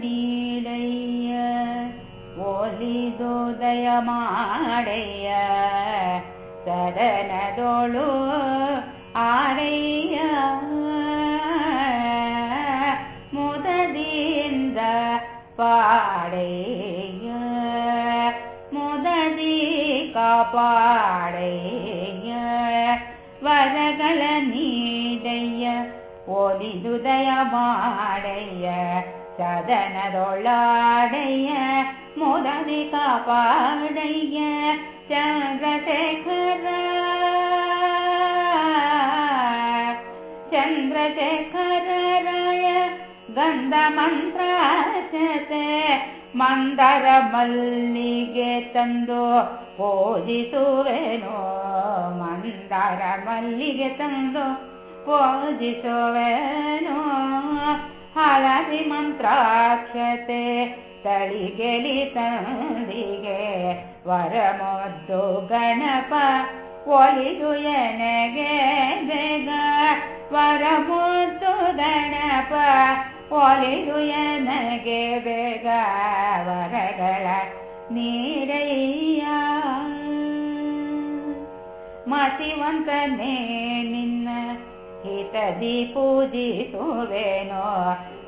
ನೀಡಯ್ಯ ಒಲಿದೋದಯ ಮಾಡಯ್ಯ ಸದನದೋಳು ಆರಯ್ಯ ಮುದದಿಂದ ಪಾಡಯ್ಯ ಮುದದಿ ಕಾಪಾಡಯ್ಯ ವರಗಳ ನೀಡಯ್ಯ ಒಲಿದುದಯ ಮಾಡಯ್ಯ ಸದನದೊಳ್ಳಾಡಯ್ಯ ಮುದದಿ ಕಾಪಾಡಯ್ಯ ಚಂದ್ರಶೇಖರ ಚಂದ್ರಶೇಖರರಾಯ ಗಂಧ ಮಂತ್ರಾಚತೆ ಮಂದರ ಮಲ್ಲಿಗೆ ತಂದು ಪೂಜಿಸುವೆನೋ ಮಂದರ ಮಲ್ಲಿಗೆ ತಂದು ಪೂಜಿಸುವೆನೋ ಹಳದಿ ಮಂತ್ರಾಕ್ಷತೆ ತಳಿಗೆಲಿ ತಂದಿಗೆ ವರಮೊದ್ದು ಗಣಪ ಒಲಿದು ಎನಗೆ ಬೇಗ ವರಮೊದ್ದು ಗಣಪ ಒಲಿದು ಎನಗೆ ಬೇಗ ವರಗಳ ನೀರಯ್ಯ ಮತಿವಂತನೇ ನಿನ್ನ ಹಿತದಿ ಪೂಜಿಸುವೆನೋ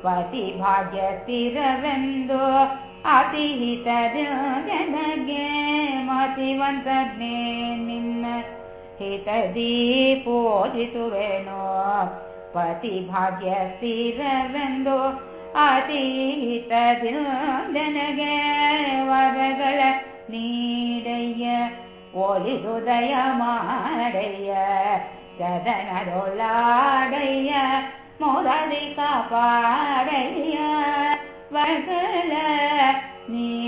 ಪತಿ ಭಾಗ್ಯ ಸ್ಥಿರವೆಂದು ಅತಿ ಹಿತದ ಜನಗೆ ಮತಿವಂತನೇ ನಿನ್ನ ಹಿತದಿ ಪೂಜಿಸುವೆನೋ ಪತಿ ಭಾಗ್ಯ ಸ್ಥಿರವೆಂದು ಅತಿ ಹಿತದ ಜನಗೆ ವರಗಳ ನೀಡಯ್ಯ ಒಲಿದುದಯ ಮಾಡಯ್ಯ डोलाडय காப்பாடைய வகல நீ